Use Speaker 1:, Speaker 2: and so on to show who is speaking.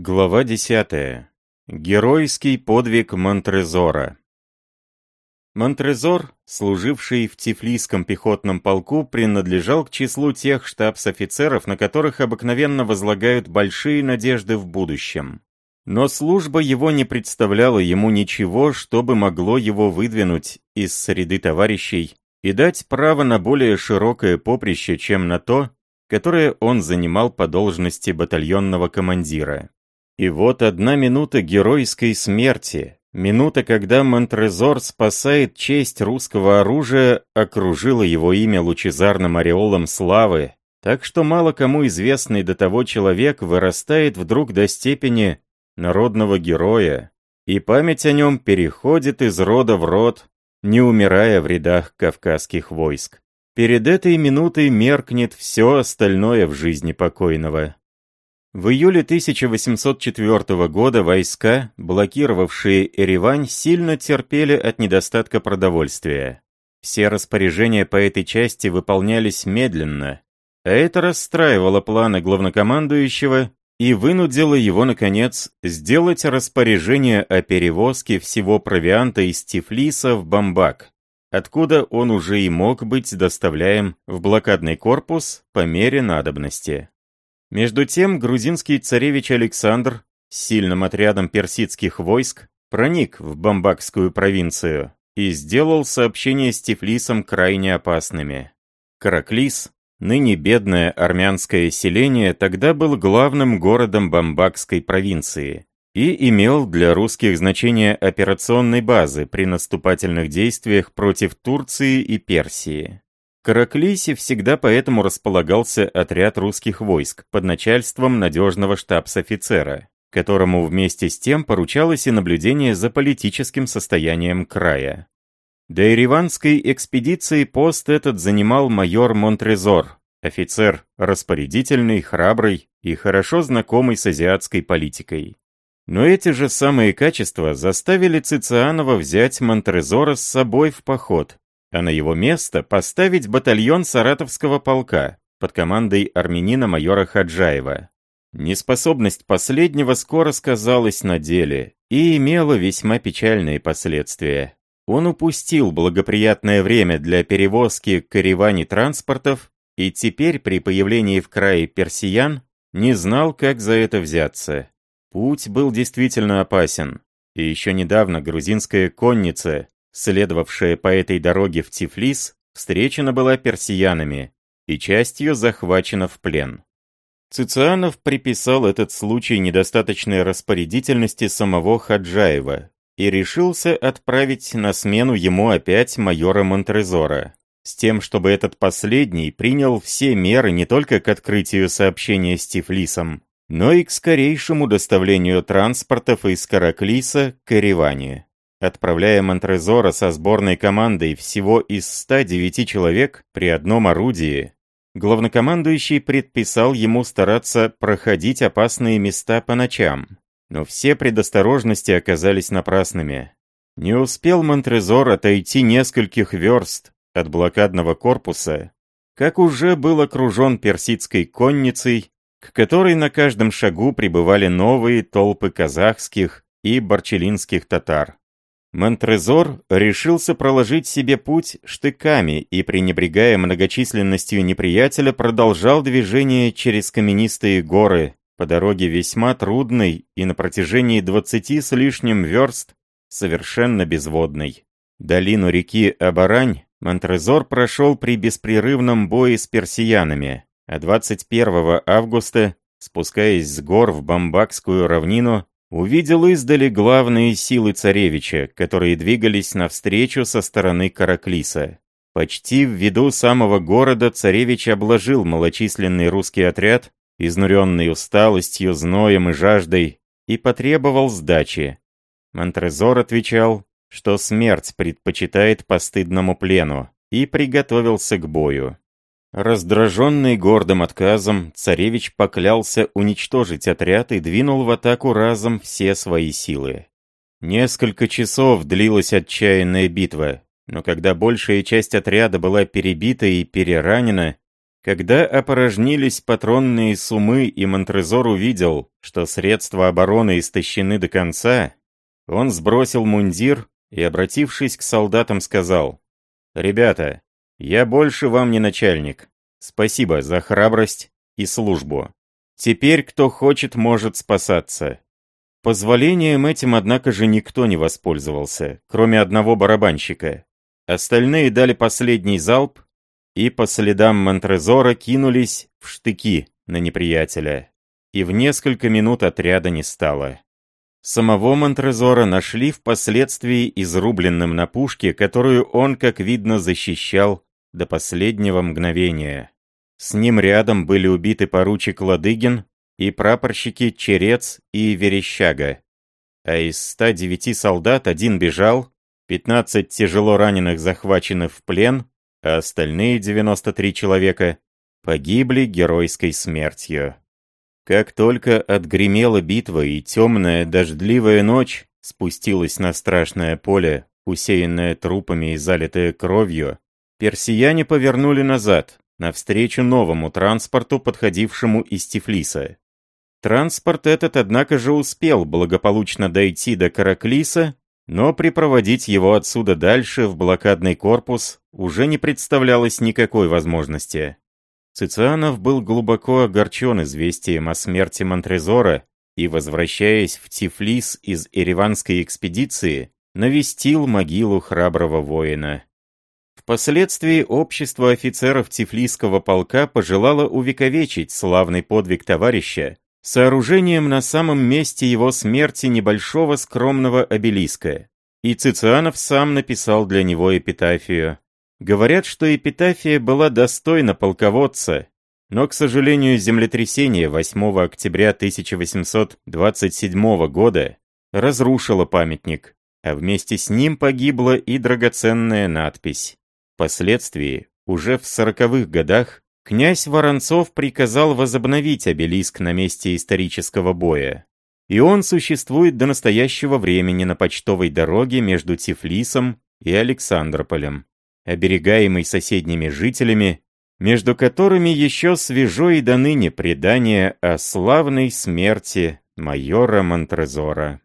Speaker 1: Глава 10. Геройский подвиг Монтрезора. Монтрезор, служивший в Тифлисском пехотном полку, принадлежал к числу тех штабс-офицеров, на которых обыкновенно возлагают большие надежды в будущем. Но служба его не представляла ему ничего, что бы могло его выдвинуть из среды товарищей и дать право на более широкое поприще, чем на то, которое он занимал по должности батальонного командира. И вот одна минута геройской смерти, минута, когда Монтрезор спасает честь русского оружия, окружила его имя лучезарным ореолом славы, так что мало кому известный до того человек вырастает вдруг до степени народного героя, и память о нем переходит из рода в род, не умирая в рядах кавказских войск. Перед этой минутой меркнет все остальное в жизни покойного. В июле 1804 года войска, блокировавшие Еревань, сильно терпели от недостатка продовольствия. Все распоряжения по этой части выполнялись медленно, а это расстраивало планы главнокомандующего и вынудило его, наконец, сделать распоряжение о перевозке всего провианта из Тифлиса в Бамбак, откуда он уже и мог быть доставляем в блокадный корпус по мере надобности. Между тем грузинский царевич Александр с сильным отрядом персидских войск проник в Бамбакскую провинцию и сделал сообщения с Тифлисом крайне опасными. Караклис, ныне бедное армянское селение, тогда был главным городом Бамбакской провинции и имел для русских значение операционной базы при наступательных действиях против Турции и Персии. Караклисе всегда поэтому располагался отряд русских войск под начальством надежного штабс-офицера, которому вместе с тем поручалось и наблюдение за политическим состоянием края. До Ереванской экспедиции пост этот занимал майор Монтрезор, офицер распорядительный, храбрый и хорошо знакомый с азиатской политикой. Но эти же самые качества заставили Цицианова взять Монтрезора с собой в поход, а на его место поставить батальон Саратовского полка под командой армянина майора Хаджаева. Неспособность последнего скоро сказалась на деле и имела весьма печальные последствия. Он упустил благоприятное время для перевозки каревани транспортов и теперь при появлении в крае персиян не знал, как за это взяться. Путь был действительно опасен, и еще недавно грузинская конница следовавшая по этой дороге в Тифлис, встречена была персиянами и частью захвачена в плен. Цицианов приписал этот случай недостаточной распорядительности самого Хаджаева и решился отправить на смену ему опять майора Монтрезора, с тем, чтобы этот последний принял все меры не только к открытию сообщения с Тифлисом, но и к скорейшему доставлению транспортов из Караклиса к Ереване. Отправляя Монтрезора со сборной командой всего из 109 человек при одном орудии, главнокомандующий предписал ему стараться проходить опасные места по ночам. Но все предосторожности оказались напрасными. Не успел Монтрезор отойти нескольких верст от блокадного корпуса, как уже был окружен персидской конницей, к которой на каждом шагу прибывали новые толпы казахских и барчелинских татар. Монтрезор решился проложить себе путь штыками и, пренебрегая многочисленностью неприятеля, продолжал движение через каменистые горы по дороге весьма трудной и на протяжении двадцати с лишним верст совершенно безводной. Долину реки Абарань Монтрезор прошел при беспрерывном бое с персиянами, а 21 августа, спускаясь с гор в Бамбакскую равнину, увидел издали главные силы царевича, которые двигались навстречу со стороны Караклиса. Почти в виду самого города царевич обложил малочисленный русский отряд, изнуренный усталостью, зноем и жаждой, и потребовал сдачи. Монтрезор отвечал, что смерть предпочитает постыдному плену, и приготовился к бою. Раздраженный гордым отказом, царевич поклялся уничтожить отряд и двинул в атаку разом все свои силы. Несколько часов длилась отчаянная битва, но когда большая часть отряда была перебита и переранена, Когда опорожнились патронные суммы и Монтрезор увидел, что средства обороны истощены до конца, он сбросил мундир и, обратившись к солдатам, сказал, «Ребята, я больше вам не начальник. Спасибо за храбрость и службу. Теперь кто хочет, может спасаться». Позволением этим, однако же, никто не воспользовался, кроме одного барабанщика. Остальные дали последний залп и по следам Монтрезора кинулись в штыки на неприятеля. И в несколько минут отряда не стало. Самого Монтрезора нашли впоследствии изрубленным на пушке, которую он, как видно, защищал до последнего мгновения. С ним рядом были убиты поручик Ладыгин и прапорщики Черец и Верещага. А из 109 солдат один бежал, 15 тяжело раненых захвачены в плен, а остальные 93 человека погибли геройской смертью. Как только отгремела битва и темная дождливая ночь спустилась на страшное поле, усеянное трупами и залитое кровью, персияне повернули назад, навстречу новому транспорту, подходившему из Тифлиса. Транспорт этот, однако же, успел благополучно дойти до Караклиса но припроводить его отсюда дальше, в блокадный корпус, уже не представлялось никакой возможности. Цицианов был глубоко огорчен известием о смерти Монтрезора и, возвращаясь в Тифлис из Ереванской экспедиции, навестил могилу храброго воина. Впоследствии общество офицеров Тифлисского полка пожелало увековечить славный подвиг товарища сооружением на самом месте его смерти небольшого скромного обелиска. И Цицианов сам написал для него эпитафию. Говорят, что эпитафия была достойна полководца, но, к сожалению, землетрясение 8 октября 1827 года разрушило памятник, а вместе с ним погибла и драгоценная надпись. Впоследствии, уже в сороковых годах, князь Воронцов приказал возобновить обелиск на месте исторического боя. И он существует до настоящего времени на почтовой дороге между Тифлисом и Александрополем, оберегаемый соседними жителями, между которыми еще свежо и до ныне предание о славной смерти майора Монтрезора.